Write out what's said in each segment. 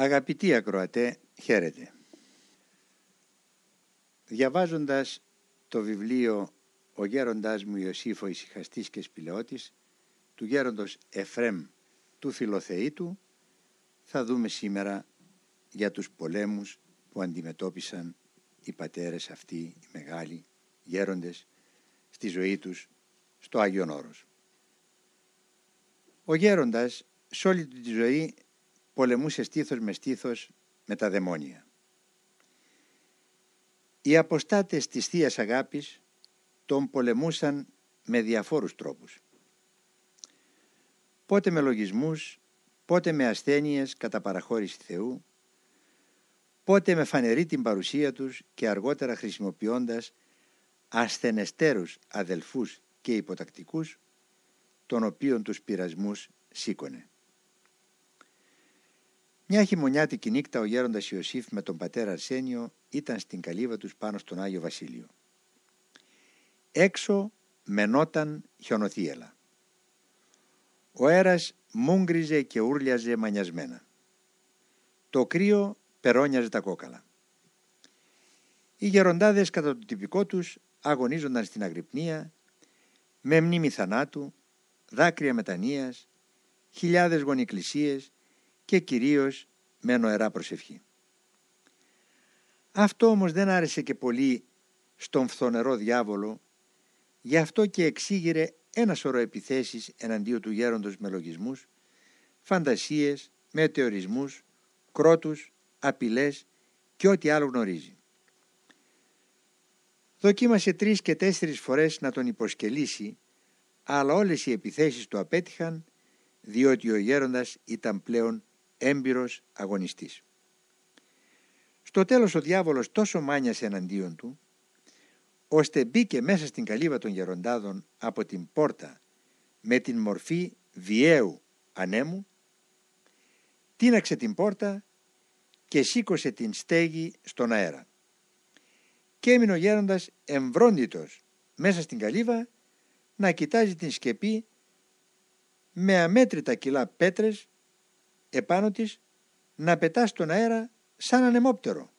Αγαπητοί ακροατέ, χαίρετε. Διαβάζοντας το βιβλίο «Ο γέροντάς μου Ιωσήφ ο ησυχαστής και σπηλαιώτης» του γέροντος Εφρέμ του Φιλοθεήτου, θα δούμε σήμερα για τους πολέμους που αντιμετώπισαν οι πατέρες αυτοί, οι μεγάλοι γέροντες, στη ζωή τους στο Άγιον Όρος. Ο γέροντας σε όλη τη ζωή πολεμούσε στήθος με στήθος με τα δαιμόνια. Οι αποστάτες της θείας Αγάπης τον πολεμούσαν με διαφόρους τρόπους. Πότε με λογισμούς, πότε με ασθένειες κατά παραχώρηση Θεού, πότε με φανερή την παρουσία τους και αργότερα χρησιμοποιώντας ασθενεστέρους αδελφούς και υποτακτικούς, των οποίων τους πειρασμούς σήκωνε. Μια χειμωνιάτικη νύχτα ο γέροντας Ιωσήφ με τον πατέρα Αρσένιο ήταν στην καλύβα τους πάνω στον Άγιο Βασίλειο. Έξω μενόταν χιονοθύελα. Ο αέρας μούγκριζε και ούρλιαζε μανιασμένα. Το κρύο περώνιαζε τα κόκαλα. Οι γεροντάδες κατά το τυπικό τους αγωνίζονταν στην αγρυπνία με μνήμη θανάτου, δάκρυα μετανοίας, χιλιάδες γονικλησίες και κυρίως με νοερά προσευχή. Αυτό όμως δεν άρεσε και πολύ στον φθονερό διάβολο, γι' αυτό και εξήγηρε ένα σωρό επιθέσεις εναντίον του γέροντος με λογισμούς, φαντασίες, μετεωρισμούς, κρότους, απειλές και ό,τι άλλο γνωρίζει. Δοκίμασε τρεις και τέσσερις φορές να τον υποσκελίσει, αλλά όλες οι επιθέσεις του απέτυχαν, διότι ο γέροντας ήταν πλέον έμπειρος αγωνιστής. Στο τέλος ο διάβολος τόσο μάνιασε εναντίον του, ώστε μπήκε μέσα στην καλύβα των γεροντάδων από την πόρτα με την μορφή βιαίου ανέμου, τίναξε την πόρτα και σήκωσε την στέγη στον αέρα. Και έμεινε ο γέροντας εμβρόντιτος μέσα στην καλύβα να κοιτάζει την σκεπή με αμέτρητα κιλά πέτρες επάνω της να πετάς στον αέρα σαν ανεμόπτερο.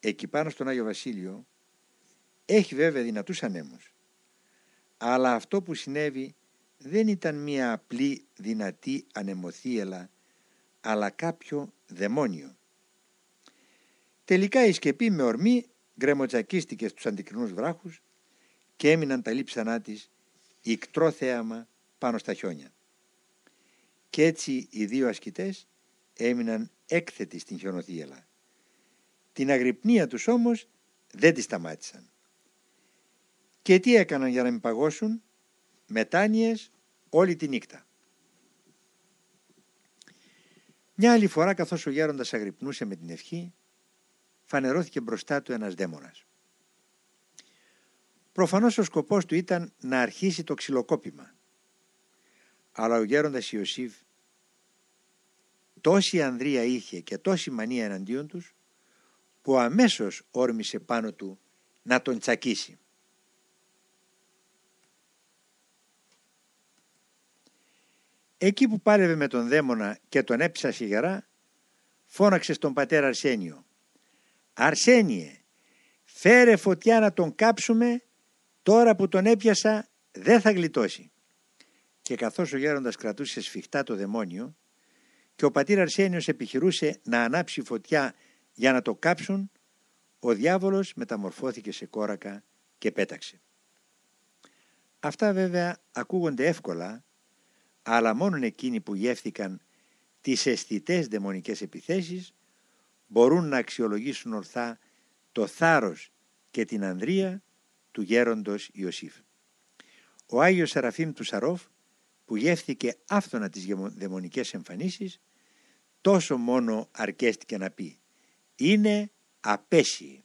Εκεί πάνω στον Άγιο Βασίλειο έχει βέβαια δυνατούς ανέμους. Αλλά αυτό που συνέβη δεν ήταν μία απλή δυνατή ανεμοθύελα, αλλά κάποιο δαιμόνιο. Τελικά η σκεπή με ορμή γκρεμοτσακίστηκε στους αντικρινούς βράχους και έμειναν τα λείψανά της ικτρό θέαμα πάνω στα χιόνια. Κι έτσι οι δύο ασκητές έμειναν έκθετοι στην χιονοθύελα. Την αγρυπνία τους όμως δεν τη σταμάτησαν. Και τι έκαναν για να μην παγώσουν, μετάνοιες όλη τη νύχτα. Μια άλλη φορά καθώς ο γέροντας αγρυπνούσε με την ευχή, φανερώθηκε μπροστά του ένας δαίμονας. Προφανώς ο σκοπός του ήταν να αρχίσει το ξυλοκόπημα. Αλλά ο γέροντας Ιωσήφ τόση ανδρεία είχε και τόση μανία εναντίον τους που αμέσως όρμησε πάνω του να τον τσακίσει. Εκεί που πάλευε με τον δαίμονα και τον έπισα σιγαρά, φώναξε στον πατέρα Αρσένιο. «Αρσένιε, φέρε φωτιά να τον κάψουμε, τώρα που τον έπιασα δεν θα γλιτώσει». Και καθώς ο γέροντας κρατούσε σφιχτά το δαιμόνιο και ο πατήρ Αρσένιος επιχειρούσε να ανάψει φωτιά για να το κάψουν, ο διάβολος μεταμορφώθηκε σε κόρακα και πέταξε. Αυτά βέβαια ακούγονται εύκολα αλλά μόνον εκείνοι που γεύθηκαν τις αισθητές δαιμονικές επιθέσεις μπορούν να αξιολογήσουν ορθά το θάρρος και την ανδρεία του γέροντος Ιωσήφ. Ο Άγιος Σαραφείμ του Σαρόφ που γεύθηκε άφθονα τις δαιμονικές εμφανίσεις τόσο μόνο αρκέστηκε να πει «Είναι απέσιοι».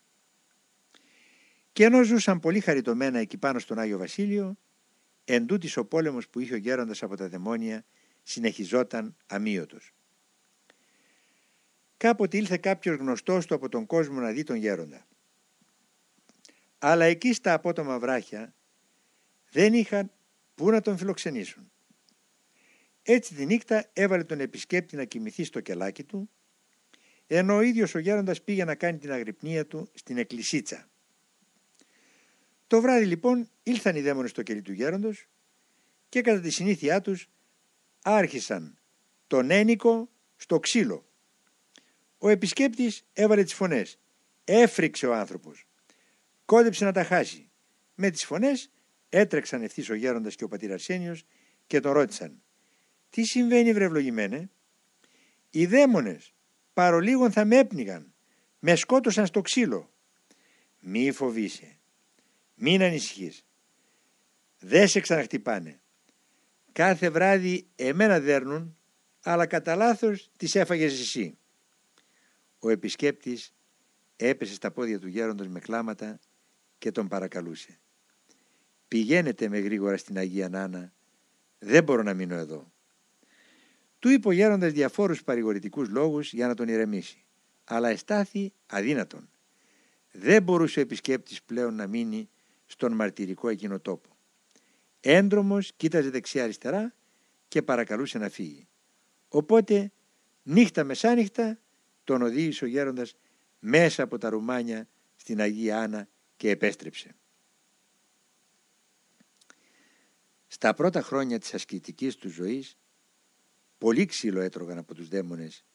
Και ενώ ζούσαν πολύ χαριτωμένα εκεί πάνω στον Άγιο Βασίλειο Εν τούτης ο πόλεμος που είχε ο γέροντας από τα δαιμόνια συνεχιζόταν αμύωτος. Κάποτε ήλθε κάποιος γνωστός του από τον κόσμο να δει τον γέροντα. Αλλά εκεί στα απότομα βράχια δεν είχαν πού να τον φιλοξενήσουν. Έτσι τη νύχτα έβαλε τον επισκέπτη να κοιμηθεί στο κελάκι του, ενώ ο ίδιος ο γέροντας πήγε να κάνει την αγρυπνία του στην εκκλησίτσα. Το βράδυ λοιπόν ήλθαν οι δαίμονες στο κελί του γέροντος και κατά τη συνήθειά τους άρχισαν τον ένικο στο ξύλο. Ο επισκέπτης έβαλε τις φωνές. Έφρυξε ο άνθρωπος. Κόντεψε να τα χάσει. Με τις φωνές έτρεξαν ευθύς ο γέροντας και ο πατήρ Αρσένιος και τον ρώτησαν. Τι συμβαίνει βρευλογημένε. Οι δαίμονες παρολίγων θα με έπνιγαν. Με σκότωσαν στο ξύλο. Μη φοβείσαι. Μην ανησυχείς. Δεν σε ξαναχτυπάνε. Κάθε βράδυ εμένα δέρνουν, αλλά κατά λάθος τις έφαγες εσύ. Ο επισκέπτης έπεσε στα πόδια του γέροντος με κλάματα και τον παρακαλούσε. Πηγαίνετε με γρήγορα στην Αγία Νάνα, δεν μπορώ να μείνω εδώ. Του είπε ο γέροντας διαφόρους παρηγορητικούς λόγους για να τον ηρεμήσει, αλλά εστάθη αδύνατον. Δεν μπορούσε ο επισκέπτης πλέον να μείνει στον μαρτυρικό εκείνο τόπο. Έντρομος κοίταζε δεξιά-αριστερά και παρακαλούσε να φύγει. Οπότε νύχτα μεσάνυχτα τον οδήγησε ο γέροντας μέσα από τα ρουμάνια στην Αγία Άννα και επέστρεψε. Στα πρώτα χρόνια της ασκητικής του ζωής πολύ ξύλο έτρωγαν από τους δαίμονες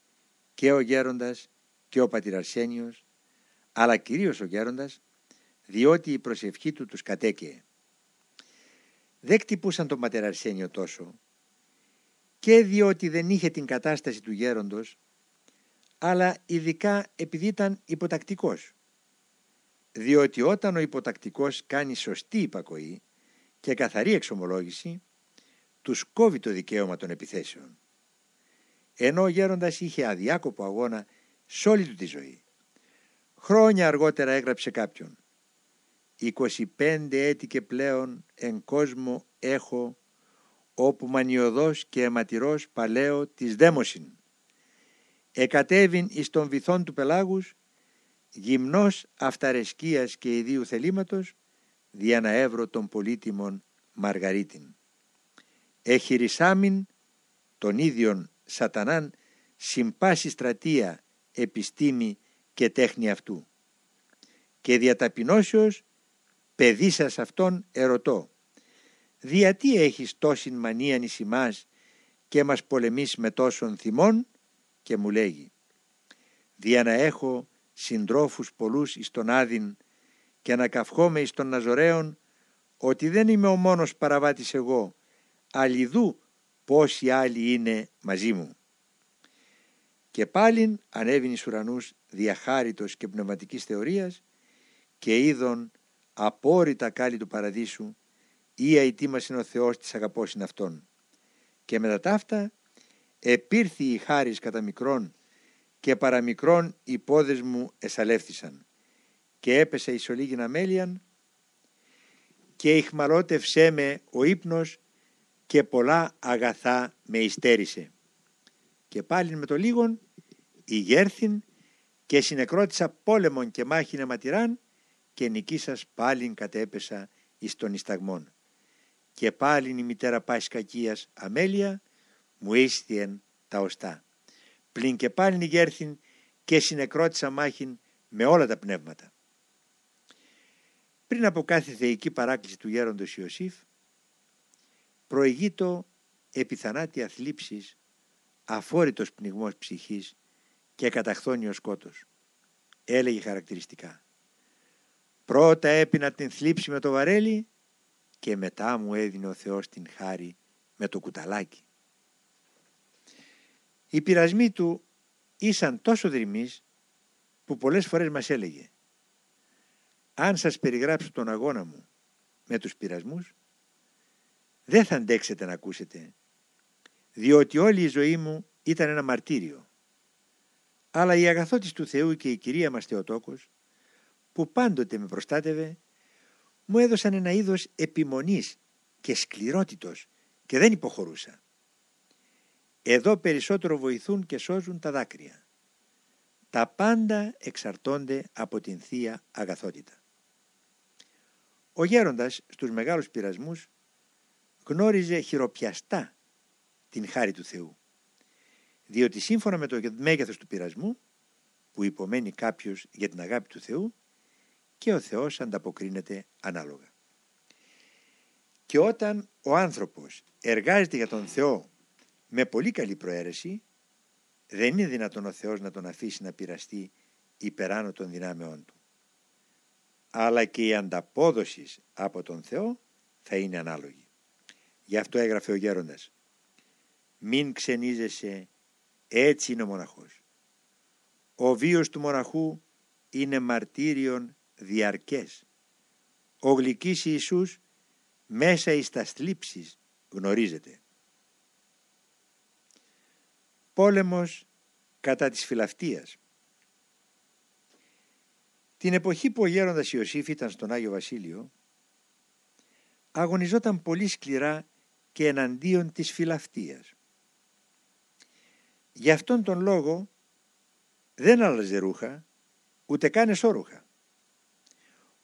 και ο γέροντας και ο πατηραρσένιος αλλά κυρίως ο γέροντας διότι η προσευχή του τους κατέκαιε. Δεν κτυπούσαν τον πατέρα Αρσένιο τόσο και διότι δεν είχε την κατάσταση του γέροντος αλλά ειδικά επειδή ήταν υποτακτικός. Διότι όταν ο υποτακτικός κάνει σωστή υπακοή και καθαρή εξομολόγηση, τους κόβει το δικαίωμα των επιθέσεων. Ενώ ο γέροντας είχε αδιάκοπο αγώνα σε όλη του τη ζωή. Χρόνια αργότερα έγραψε κάποιον 25 έτη και πλέον εν κόσμο έχω όπου μανιωδός και αιματηρός παλαιό της δέμοσιν. Εκατέβην εις των βυθών του πελάγους, γυμνός αυταρεσκίας και ιδίου θελήματος, δια να έβρω τον πολύτιμον Μαργαρίτην. Εχειρισάμιν τον ίδιον σατανάν συμπάσει στρατεία, επιστήμη και τέχνη αυτού. Και διαταπεινώσεως παιδί σας αυτόν ερωτώ «Διατί έχεις τόσην μανία νησιμάς και μας πολεμείς με τόσον θυμών» και μου λέγει «Δια να έχω συντρόφους πολλούς εις τον Άδην και να καυχόμαι εις τον Ναζωραίον ότι δεν είμαι ο μόνος παραβάτης εγώ, αλλιδού πόσοι άλλοι είναι μαζί μου». Και πάλιν ανέβην εις ουρανούς διαχάριτος και πνευματικής θεωρίας και είδον απόρριτα κάλλη του παραδείσου ή αητή μας είναι ο Θεός της αγαπώσιν αυτών. Και μετά ταύτα επήρθη η χάρις κατά μικρόν και παραμικρόν οι πόδες μου εσαλεύθησαν και έπεσε η ολίγην αμέλιαν και ηχμαλώτευσέ με ο ύπνος και πολλά αγαθά με υστέρησε. Και πάλι με το λίγον ηγέρθην και συνεκρότησα πόλεμον και μάχην αιματηράν και νικήσας πάλιν κατέπεσα εις των ισταγμών. Και πάλιν η μητέρα πάσης κακίας αμέλεια μου ίστιεν τα οστά. Πλην και πάλιν ηγέρθην και συνεκρότησα μάχην με όλα τα πνεύματα. Πριν από κάθε θεϊκή παράκληση του γέροντος Ιωσήφ, προηγείτο επιθανάτια θλίψης, αφόρητος πνιγμός ψυχής και καταχθόνιος σκότος. Έλεγε χαρακτηριστικά Πρώτα έπινα την θλίψη με το βαρέλι και μετά μου έδινε ο Θεός την χάρη με το κουταλάκι. Οι πειρασμοί του ήσαν τόσο δρυμείς που πολλές φορές μας έλεγε «Αν σας περιγράψω τον αγώνα μου με τους πειρασμούς, δεν θα αντέξετε να ακούσετε, διότι όλη η ζωή μου ήταν ένα μαρτύριο. Αλλά η αγαθότης του Θεού και η Κυρία μας Θεοτόκος που πάντοτε με προστάτευε, μου έδωσαν ένα είδος επιμονής και σκληρότητος και δεν υποχωρούσα. Εδώ περισσότερο βοηθούν και σώζουν τα δάκρυα. Τα πάντα εξαρτώνται από την Θεία Αγαθότητα. Ο γέροντας στους μεγάλους πειρασμούς γνώριζε χειροπιαστά την χάρη του Θεού. Διότι σύμφωνα με το μέγεθος του πειρασμού που υπομένει κάποιος για την αγάπη του Θεού και ο Θεός ανταποκρίνεται ανάλογα. Και όταν ο άνθρωπος εργάζεται για τον Θεό με πολύ καλή προαίρεση, δεν είναι δυνατόν ο Θεός να τον αφήσει να πειραστεί υπεράνω των δυνάμεών του. Αλλά και η ανταπόδοσης από τον Θεό θα είναι ανάλογη. Γι' αυτό έγραφε ο γέροντας «Μην ξενίζεσαι, έτσι είναι ο μοναχός. Ο βίος του μοναχού είναι μαρτύριον διαρκές. Ο γλυκής Ιησούς μέσα εις τα θλίψεις γνωρίζεται. Πόλεμος κατά της φιλαυτίας. Την εποχή που ο γέροντας Ιωσήφ ήταν στον Άγιο Βασίλειο, αγωνιζόταν πολύ σκληρά και εναντίον της φιλαυτίας. Γι' αυτόν τον λόγο δεν άλλαζε ρούχα, ούτε καν εσώρουχα.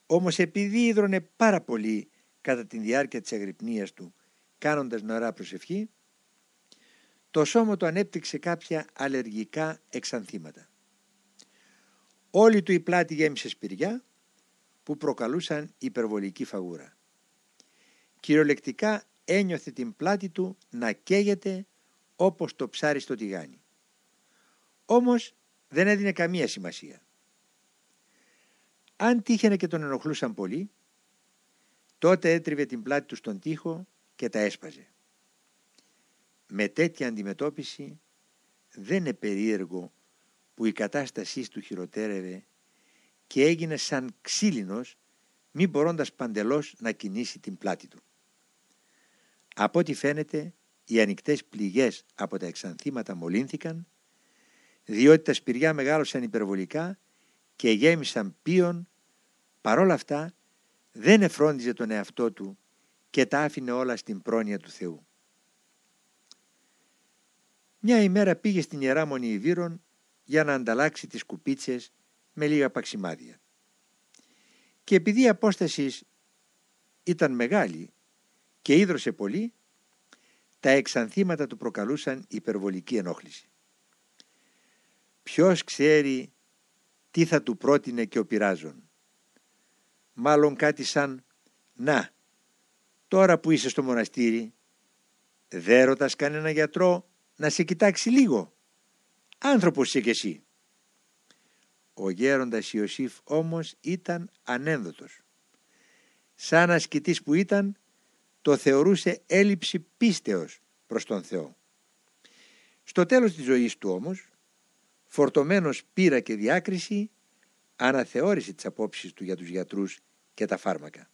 Όμως επειδή ίδρωνε πάρα πολύ κατά τη διάρκεια της αγρυπνίας του, κάνοντας νωρά προσευχή, το σώμα του ανέπτυξε κάποια αλλεργικά εξανθήματα. Όλη του η πλάτη γέμισε σπηριά που προκαλούσαν υπερβολική φαγούρα. Κυριολεκτικά ένιωθε την πλάτη του να καίγεται όπως το ψάρι στο τηγάνι. Όμως δεν έδινε καμία σημασία. Αν τύχαινε και τον ενοχλούσαν πολύ, τότε έτριβε την πλάτη του στον τοίχο και τα έσπαζε. Με τέτοια αντιμετώπιση δεν είναι περίεργο που η κατάστασή του χειροτέρευε και έγινε σαν ξύλινος μη μπορώντας παντελώς να κινήσει την πλάτη του. Από ό,τι φαίνεται οι ανοιχτές πληγές από τα εξανθήματα μολύνθηκαν διότι τα σπηριά μεγάλωσαν υπερβολικά και γέμισαν πίον παρόλα αυτά δεν εφρόντιζε τον εαυτό του και τα άφηνε όλα στην πρόνοια του Θεού. Μια ημέρα πήγε στην Ιερά Μονή Ιβύρων για να ανταλλάξει τις κουπίτσες με λίγα παξιμάδια. Και επειδή η απόστασης ήταν μεγάλη και ίδρωσε πολύ, τα εξανθήματα του προκαλούσαν υπερβολική ενόχληση. Ποιος ξέρει τι θα του πρότεινε και ο πειράζων μάλλον κάτι σαν «Να, τώρα που είσαι στο μοναστήρι, δεν ρωτάς κανένα γιατρό να σε κοιτάξει λίγο. Άνθρωπος είσαι κι εσύ». Ο γέροντας Ιωσήφ όμως ήταν ανένδοτος. Σαν ασκητής που ήταν, το θεωρούσε έλλειψη πίστεως προς τον Θεό. Στο τέλος της ζωής του όμως, φορτωμένος πείρα και διάκριση, αναθεώρησε τις απόψεις του για τους γιατρούς και τα φάρμακα.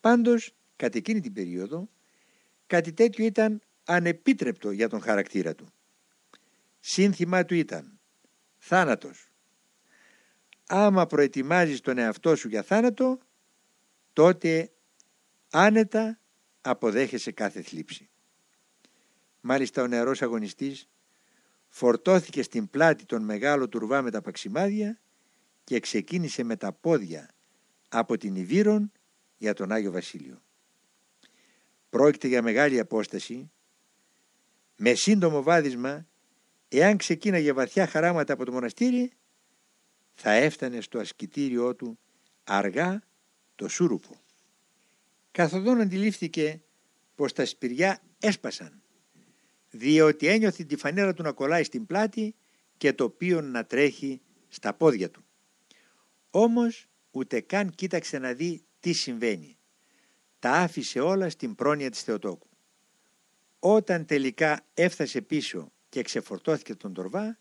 Πάντως, κατά εκείνη την περίοδο, κάτι τέτοιο ήταν ανεπίτρεπτο για τον χαρακτήρα του. Σύνθημά του ήταν θάνατος. Άμα προετοιμάζεις τον εαυτό σου για θάνατο, τότε άνετα αποδέχεσαι κάθε θλίψη. Μάλιστα ο νεαρός αγωνιστής φορτώθηκε στην πλάτη τον μεγάλο τουρβά με τα παξιμάδια και ξεκίνησε με τα πόδια από την Ιβύρον για τον Άγιο Βασίλειο. Πρόκειται για μεγάλη απόσταση, με σύντομο βάδισμα, εάν ξεκίναγε βαθιά χαράματα από το μοναστήρι, θα έφτανε στο ασκητήριό του αργά το σούρουπο. Καθοδόν αντιλήφθηκε πως τα σπηριά έσπασαν, διότι ένιωθε τη φανέρα του να κολλάει στην πλάτη και το πίον να τρέχει στα πόδια του. Όμως ούτε καν κοίταξε να δει τι συμβαίνει. Τα άφησε όλα στην πρόνοια της Θεοτόκου. Όταν τελικά έφτασε πίσω και ξεφορτώθηκε τον τορβά,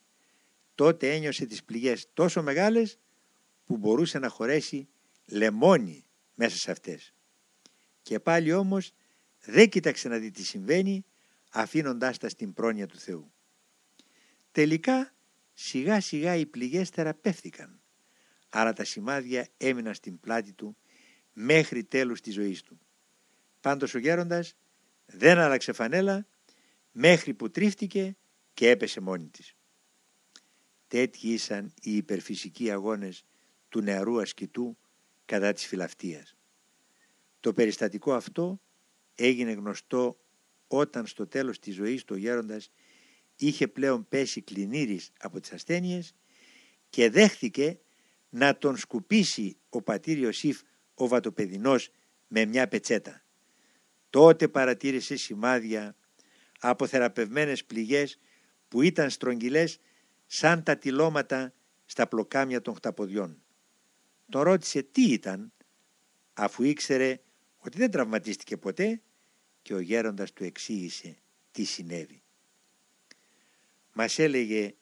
τότε ένιωσε τις πληγές τόσο μεγάλες που μπορούσε να χωρέσει λεμόνι μέσα σε αυτές. Και πάλι όμως δεν κοίταξε να δει τι συμβαίνει αφήνοντάς τα στην πρόνοια του Θεού. Τελικά σιγά σιγά οι πληγές θεραπεύθηκαν άρα τα σημάδια έμειναν στην πλάτη του μέχρι τέλους της ζωής του. Πάντως ο γέροντας δεν άλλαξε φανέλα μέχρι που τρίφτηκε και έπεσε μόνη της. Τέτοιοι ήσαν οι υπερφυσικοί αγώνες του νεαρού ασκητού κατά της φιλαυτίας. Το περιστατικό αυτό έγινε γνωστό όταν στο τέλος της ζωής του ο γέροντας είχε πλέον πέσει κλινήρης από τις ασθένειες και δέχθηκε να τον σκουπίσει ο πατήρ Ιωσήφ ο βατοπεδινός με μια πετσέτα. Τότε παρατήρησε σημάδια από θεραπευμένες πληγές που ήταν στρογγυλές σαν τα τυλώματα στα πλοκάμια των χταποδιών. Τον ρώτησε τι ήταν, αφού ήξερε ότι δεν τραυματίστηκε ποτέ και ο γέροντας του εξήγησε τι συνέβη. Μας έλεγε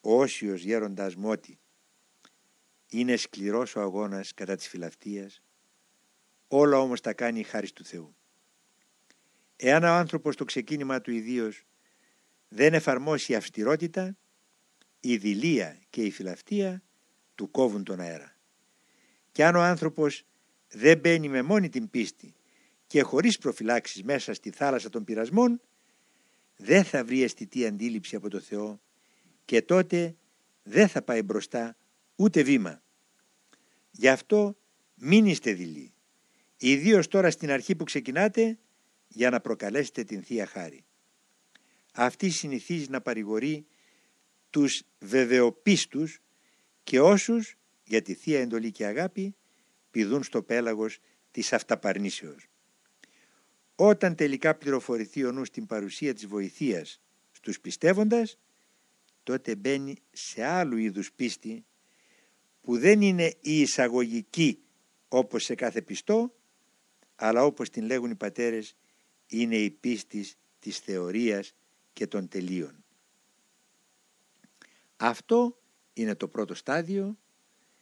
ο όσιος γέροντας μου ότι είναι σκληρός ο αγώνας κατά της φιλαυτίας, όλα όμως τα κάνει η χάρη του Θεού. Εάν ο άνθρωπος το ξεκίνημα του ιδίως δεν εφαρμόσει αυστηρότητα, η δηλία και η φιλαυτία του κόβουν τον αέρα. Και αν ο άνθρωπος δεν μπαίνει με μόνη την πίστη και χωρίς προφυλάξεις μέσα στη θάλασσα των πειρασμών, δεν θα βρει αισθητή αντίληψη από το Θεό και τότε δεν θα πάει μπροστά ούτε βήμα. Γι' αυτό μην είστε δειλοί, ιδίως τώρα στην αρχή που ξεκινάτε για να προκαλέσετε την Θεία Χάρη. Αυτή συνηθίζει να παρηγορεί τους βεβαιοπίστους και όσους για τη Θεία Εντολή και Αγάπη πηδούν στο πέλαγος της αυταπαρνήσεως. Όταν τελικά πληροφορηθεί ο νους την παρουσία της βοηθείας στους πιστεύοντας, τότε μπαίνει σε άλλου είδους πίστη που δεν είναι η εισαγωγική όπως σε κάθε πιστό, αλλά όπως την λέγουν οι πατέρες είναι η πίστη της θεωρίας και των τελείων. Αυτό είναι το πρώτο στάδιο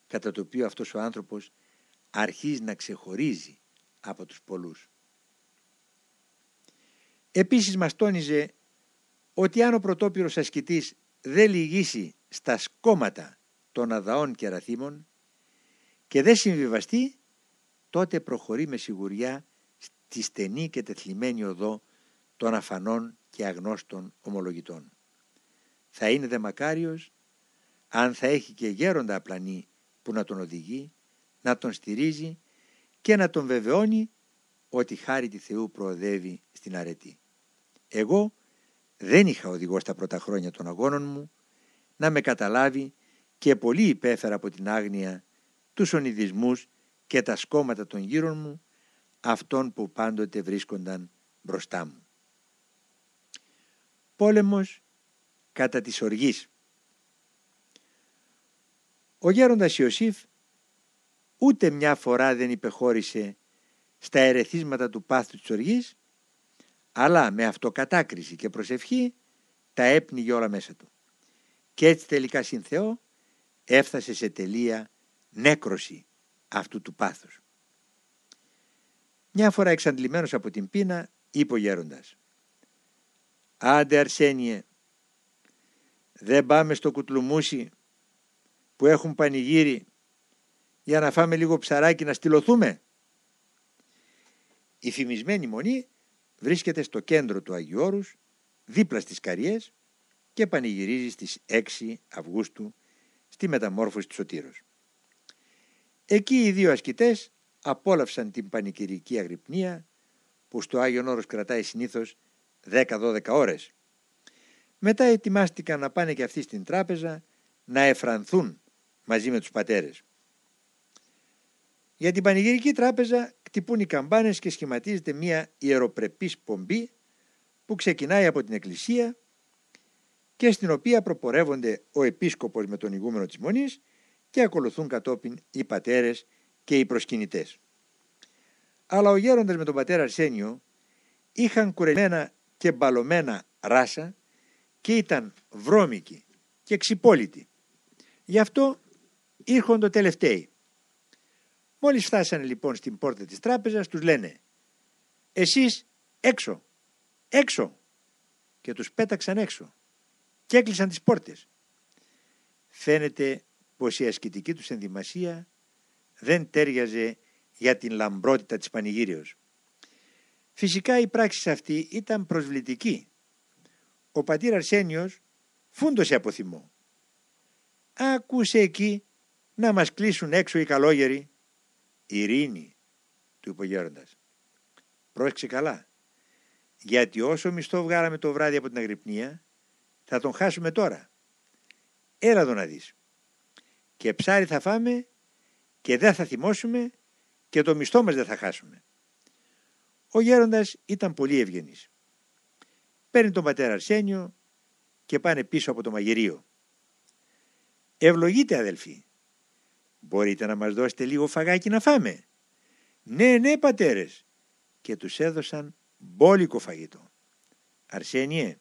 κατά το οποίο αυτός ο άνθρωπος αρχίζει να ξεχωρίζει από τους πολλούς. Επίσης μας τόνιζε ότι αν ο πρωτόπυρος ασκητής δεν λυγίσει στα σκόμματα των αδαών και αραθήμων και δεν συμβιβαστεί, τότε προχωρεί με σιγουριά στη στενή και τεθλιμμένη οδό των αφανών και αγνώστων ομολογητών. Θα είναι δε μακάριος αν θα έχει και γέροντα απλανή που να τον οδηγεί, να τον στηρίζει και να τον βεβαιώνει ότι χάρη τη Θεού προοδεύει στην αρετή. Εγώ δεν είχα οδηγό στα πρώτα χρόνια των αγώνων μου να με καταλάβει και πολύ υπέφερα από την άγνοια, τους ονειδισμούς και τα σκόμματα των γύρων μου αυτών που πάντοτε βρίσκονταν μπροστά μου. Πόλεμος κατά της οργής Ο γέροντας Ιωσήφ ούτε μια φορά δεν υπεχώρησε στα ερεθίσματα του πάθου της οργής αλλά με αυτοκατάκριση και προσευχή τα έπνιγε όλα μέσα του. Και έτσι τελικά συν Θεό έφτασε σε τελεία νέκρωση αυτού του πάθους. Μια φορά εξαντλημένος από την πείνα είπε ο γέροντας «Άντε Αρσένιε, δεν πάμε στο κουτλουμούσι που έχουν πανηγύρι για να φάμε λίγο ψαράκι να στυλωθούμε». Η φημισμένη μονή βρίσκεται στο κέντρο του Αγίου Όρους, δίπλα στις Καριές και πανηγυρίζει στις 6 Αυγούστου στη μεταμόρφωση του Σωτήρος. Εκεί οι δύο ασκητές απόλαυσαν την πανηγυρική αγρυπνία που στο Άγιον Όρος κρατάει συνήθως 10-12 ώρες. Μετά ετοιμάστηκαν να πάνε και αυτοί στην τράπεζα να εφρανθούν μαζί με τους πατέρες. Για την πανηγυρική τράπεζα χτυπούν οι καμπάνες και σχηματίζεται μια ιεροπρεπής πομπή που ξεκινάει από την εκκλησία και στην οποία προπορεύονται ο επίσκοπος με τον ηγούμενο της Μονής και ακολουθούν κατόπιν οι πατέρες και οι προσκυνητές. Αλλά ο γέροντας με τον πατέρα Αρσένιο είχαν κουρεμένα και μπαλωμένα ράσα και ήταν βρώμικοι και ξυπόλυτοι. Γι' αυτό ήρχονται τελευταίοι. Μόλις φτάσανε λοιπόν στην πόρτα της τράπεζας τους λένε «Εσείς έξω, έξω» και τους πέταξαν έξω και έκλεισαν τις πόρτες. Φαίνεται πως η ασκητική τους ενδυμασία δεν τέριαζε για την λαμπρότητα της πανηγύριος. Φυσικά η πράξη αυτή ήταν προσβλητική. Ο πατήρ Αρσένιος φούντωσε από θυμό. Άκουσε εκεί να μας κλείσουν έξω οι καλόγεροι ειρήνη του υπογέροντας. Πρόσεξε καλά. γιατί όσο μισθό βγάλαμε το βράδυ από την αγρυπνία θα τον χάσουμε τώρα. Έλα εδώ να δεις. Και ψάρι θα φάμε και δεν θα θυμώσουμε και το μισθό μας δεν θα χάσουμε. Ο γέροντας ήταν πολύ ευγενής. Παίρνει τον πατέρα Αρσένιο και πάνε πίσω από το μαγειρίο. Ευλογείτε αδελφοί. Μπορείτε να μας δώσετε λίγο φαγάκι να φάμε. Ναι, ναι πατέρες. Και τους έδωσαν μπόλικο φαγητό. Αρσένιε,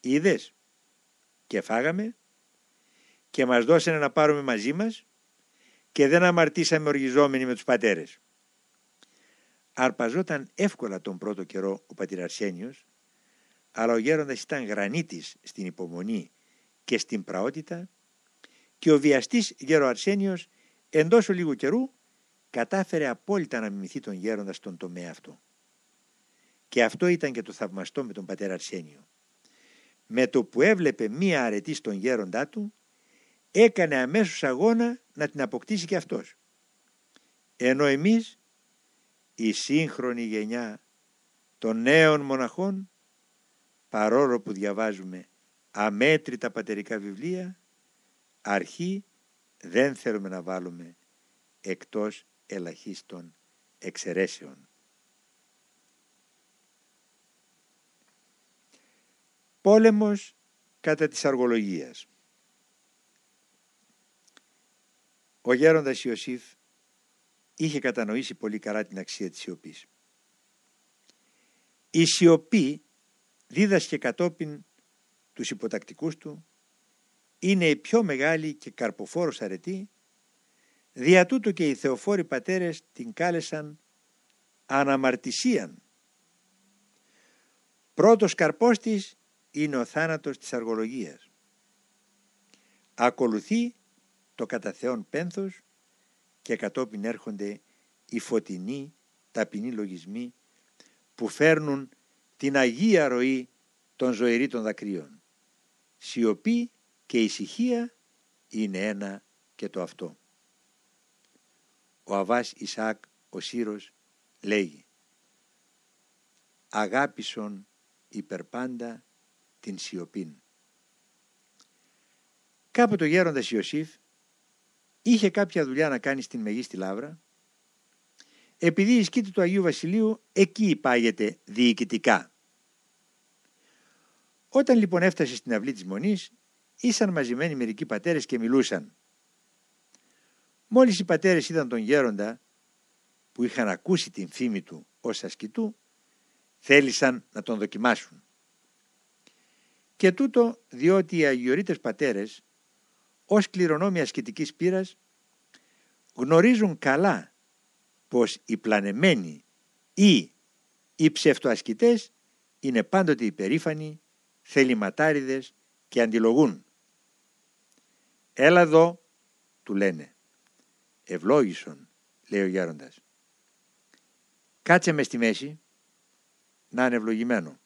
είδες και φάγαμε και μας δώσανε να πάρουμε μαζί μας και δεν αμαρτήσαμε οργιζόμενοι με τους πατέρες. Αρπαζόταν εύκολα τον πρώτο καιρό ο πατήρ Αρσένιος, αλλά ο γέροντας ήταν γρανίτης στην υπομονή και στην πραότητα και ο βιαστής γέρο Αρσένιος εντός λίγου καιρού κατάφερε απόλυτα να μιμηθεί τον γέροντας στον τομέα αυτό. Και αυτό ήταν και το θαυμαστό με τον πατέρα Αρσένιο. Με το που έβλεπε μία αρετή στον γέροντά του, έκανε αμέσως αγώνα να την αποκτήσει και αυτός. Ενώ εμείς, η σύγχρονη γενιά των νέων μοναχών, παρόλο που διαβάζουμε αμέτρητα πατερικά βιβλία, αρχή δεν θέλουμε να βάλουμε εκτός ελαχίστων εξαιρέσεων. Πόλεμος κατά της αργολογίας Ο γέροντας Ιωσήφ είχε κατανοήσει πολύ καλά την αξία της σιωπής. Η σιωπή δίδασκε κατόπιν τους υποτακτικούς του είναι η πιο μεγάλη και καρποφόρος αρετή δια τούτο και οι θεοφόροι πατέρες την κάλεσαν αναμαρτησίαν. Πρώτος καρπός της είναι ο θάνατος της αργολογίας. Ακολουθεί το κατά Θεόν πένθος και κατόπιν έρχονται οι φωτεινοί ταπεινοί λογισμοί που φέρνουν την Αγία ροή των ζωηρήτων δακρύων. Σιωπή και ησυχία είναι ένα και το αυτό. Ο Αβάς Ισάκ ο Σύρος λέγει «Αγάπησον υπερπάντα την σιωπήν». Κάποτε ο γέροντας Ιωσήφ είχε κάποια δουλειά να κάνει στην Μεγίστη Λάβρα επειδή η σκήτη του Αγίου Βασιλείου εκεί υπάγεται διοικητικά. Όταν λοιπόν έφτασε στην αυλή της Μονής ήσαν μαζεμένοι μερικοί πατέρες και μιλούσαν. Μόλις οι πατέρες είδαν τον γέροντα που είχαν ακούσει την φήμη του ως ασκητού θέλησαν να τον δοκιμάσουν. Και τούτο διότι οι αγιορείτες πατέρες ως κληρονόμοι ασκητικής πείρας γνωρίζουν καλά πως οι πλανεμένοι ή οι ψευτοασκητές είναι πάντοτε υπερήφανοι, θεληματάριδες και αντιλογούν. «Έλα εδώ», του λένε. «Ευλόγησον», λέει ο γέροντας. «Κάτσε μες στη μέση, να είναι ευλογημένο.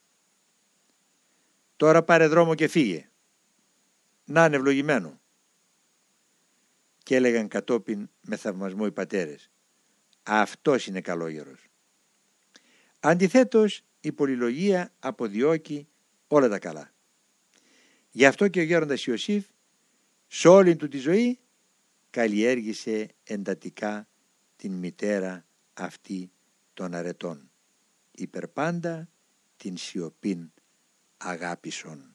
Τώρα πάρε δρόμο και φύγε, να είναι ευλογημένο και έλεγαν κατόπιν με θαυμασμό οι πατέρες «Αυτός είναι καλόγερος». Αντιθέτως η πολυλογία αποδιώκει όλα τα καλά. Γι' αυτό και ο γέροντας Ιωσήφ σε όλη του τη ζωή καλλιέργησε εντατικά την μητέρα αυτή των αρετών. Υπερπάντα την σιωπήν αγάπησον.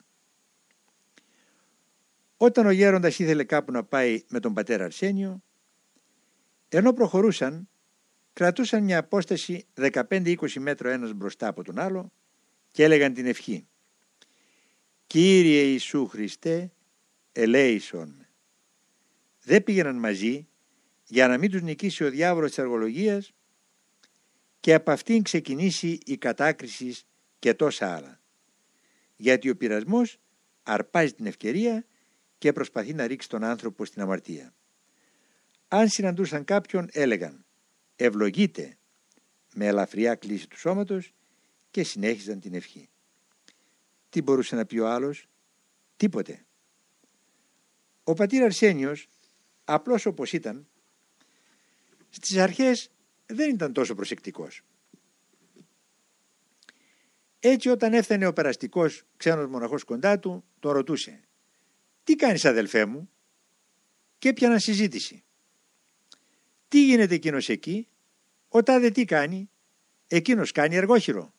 Όταν ο γέροντας ήθελε κάπου να πάει με τον πατέρα Αρσένιο, ενώ προχωρούσαν, κρατούσαν μια απόσταση 15-20 μέτρο ένας μπροστά από τον άλλο και έλεγαν την ευχή. «Κύριε Ιησού Χριστέ, ελέησον με». Δεν πήγαιναν μαζί για να μην τους νικήσει ο διάβολος της αργολογίας και από αυτήν ξεκινήσει η κατάκριση και τόσα άλλα. Γιατί ο πειρασμός αρπάζει την ευκαιρία και προσπαθεί να ρίξει τον άνθρωπο στην αμαρτία. Αν συναντούσαν κάποιον έλεγαν «ευλογείτε» με ελαφριά κλίση του σώματος και συνέχιζαν την ευχή. Τι μπορούσε να πει ο άλλος, τίποτε. Ο πατήρ Αρσένιος, απλός όπως ήταν, στις αρχές δεν ήταν τόσο προσεκτικός. Έτσι όταν έφτανε ο περαστικός ξένος μοναχός κοντά του, το ρωτούσε «Τι κάνεις αδελφέ μου» και έπιαναν συζήτηση. «Τι γίνεται εκείνος εκεί» Ο τάδε τι κάνει, εκείνος κάνει αργόχειρο.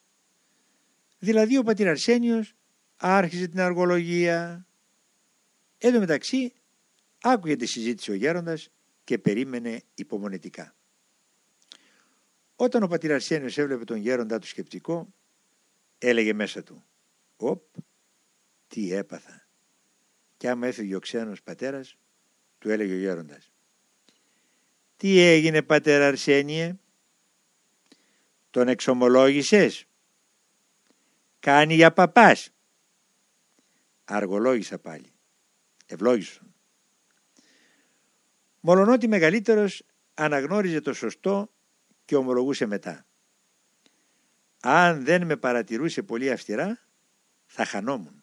Δηλαδή ο πατήρ Αρσένιος άρχισε την αργολογία. Εδώ μεταξύ άκουγε τη συζήτηση ο γέροντας και περίμενε υπομονετικά. Όταν ο πατήρ Αρσένιος έβλεπε τον γέροντα του σκεπτικό, έλεγε μέσα του «Οπ, τι έπαθα». Και άμα έφυγε ο ξένος πατέρας, του έλεγε ο γέροντας «Τι έγινε πατέρα Αρσένιε» Τον εξομολόγησες; Κάνει για παπάς; Αργολόγησα πάλι. Ευλόγησον. Μολονότι μεγαλύτερος αναγνώριζε το σωστό και ομολογούσε μετά. Αν δεν με παρατηρούσε πολύ αυστηρά, θα χανόμουν.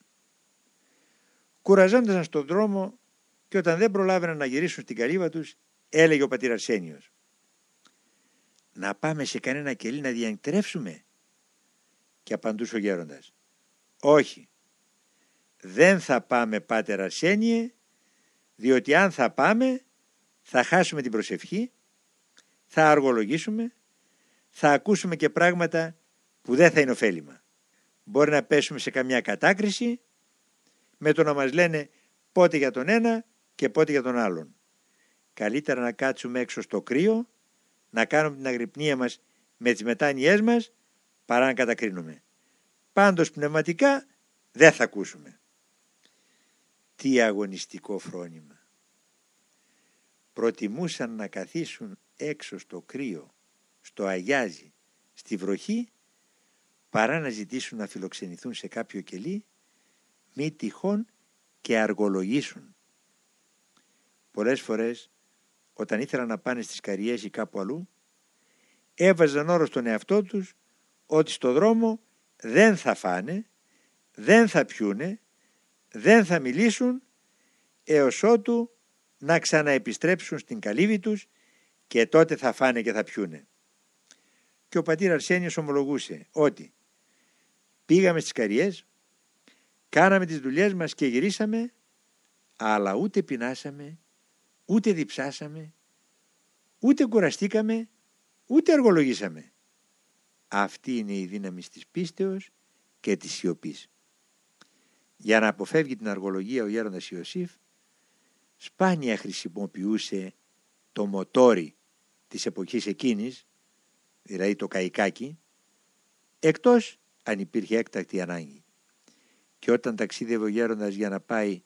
Κουραζόντουσαν στον δρόμο και όταν δεν προλάβαιναν να γυρίσουν στην καλύβα τους, έλεγε ο πατήρ Αρσένιος να πάμε σε κανένα κελί να διαντρεύσουμε. Και απαντούσε ο γέροντας. Όχι. Δεν θα πάμε πάτερ Αρσένιε, διότι αν θα πάμε θα χάσουμε την προσευχή, θα αργολογήσουμε, θα ακούσουμε και πράγματα που δεν θα είναι ωφέλιμα. Μπορεί να πέσουμε σε καμιά κατάκριση με το να μας λένε πότε για τον ένα και πότε για τον άλλον. Καλύτερα να κάτσουμε έξω στο κρύο να κάνουμε την αγρυπνία μας με τις μετάνοιές μας παρά να κατακρίνουμε. Πάντως πνευματικά δεν θα ακούσουμε. Τι αγωνιστικό φρόνημα. Προτιμούσαν να καθίσουν έξω στο κρύο, στο αγιάζι, στη βροχή, παρά να ζητήσουν να φιλοξενηθούν σε κάποιο κελί, μη τυχόν και αργολογήσουν. Πολλές φορές όταν ήθελαν να πάνε στις καριές ή κάπου αλλού, έβαζαν όρο στον εαυτό τους ότι στο δρόμο δεν θα φάνε, δεν θα πιούνε, δεν θα μιλήσουν έως ότου να ξαναεπιστρέψουν στην καλύβη τους και τότε θα φάνε και θα πιούνε. Και ο πατήρ Αρσένιος ομολογούσε ότι πήγαμε στις καριές, κάναμε τις δουλειές μας και γυρίσαμε, αλλά ούτε πεινάσαμε, ούτε διψάσαμε, ούτε κουραστήκαμε, ούτε αργολογήσαμε. Αυτή είναι η δύναμη της πίστεως και της σιωπής. Για να αποφεύγει την αργολογία ο γέροντας Ιωσήφ, σπάνια χρησιμοποιούσε το μοτόρι της εποχής εκείνης, δηλαδή το καϊκάκι, εκτός αν υπήρχε έκτακτη ανάγκη. Και όταν ταξίδευε ο γέροντας για να πάει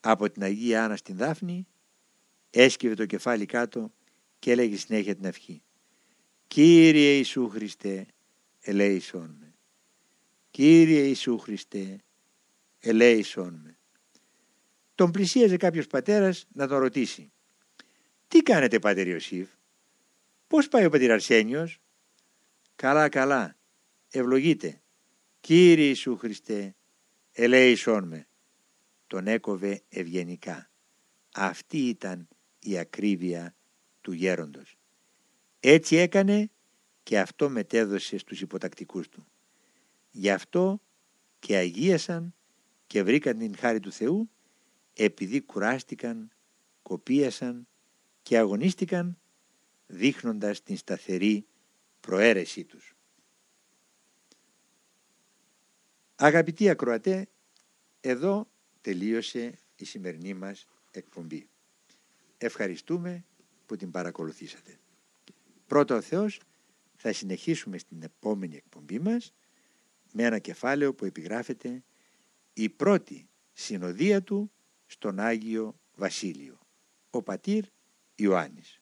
από την Αγία Άννα στην Δάφνη, έσκυβε το κεφάλι κάτω και έλεγε συνέχεια την ευχή. Κύριε Ιησού Χριστέ, ελέησόν με. Κύριε Ιησού Χριστέ, ελέησόν με. Τον πλησίαζε κάποιος πατέρας να τον ρωτήσει. Τι κάνετε πάτερ Ιωσήφ, πώς πάει ο πατήρ Αρσένιος; Καλά, καλά, ευλογείτε. Κύριε Ιησού Χριστέ, ελέησόν με. Τον έκοβε ευγενικά. Αυτή ήταν η ακρίβεια του γέροντος. Έτσι έκανε και αυτό μετέδωσε στους υποτακτικούς του. Γι' αυτό και αγίασαν και βρήκαν την χάρη του Θεού επειδή κουράστηκαν, κοπίασαν και αγωνίστηκαν δείχνοντας την σταθερή προαίρεσή τους. Αγαπητοί ακροατέ, εδώ τελείωσε η σημερινή μας εκπομπή. Ευχαριστούμε που την παρακολουθήσατε. Πρώτα ο Θεός θα συνεχίσουμε στην επόμενη εκπομπή μας με ένα κεφάλαιο που επιγράφεται η πρώτη συνοδεία του στον Άγιο Βασίλειο, ο πατήρ Ιωάννης.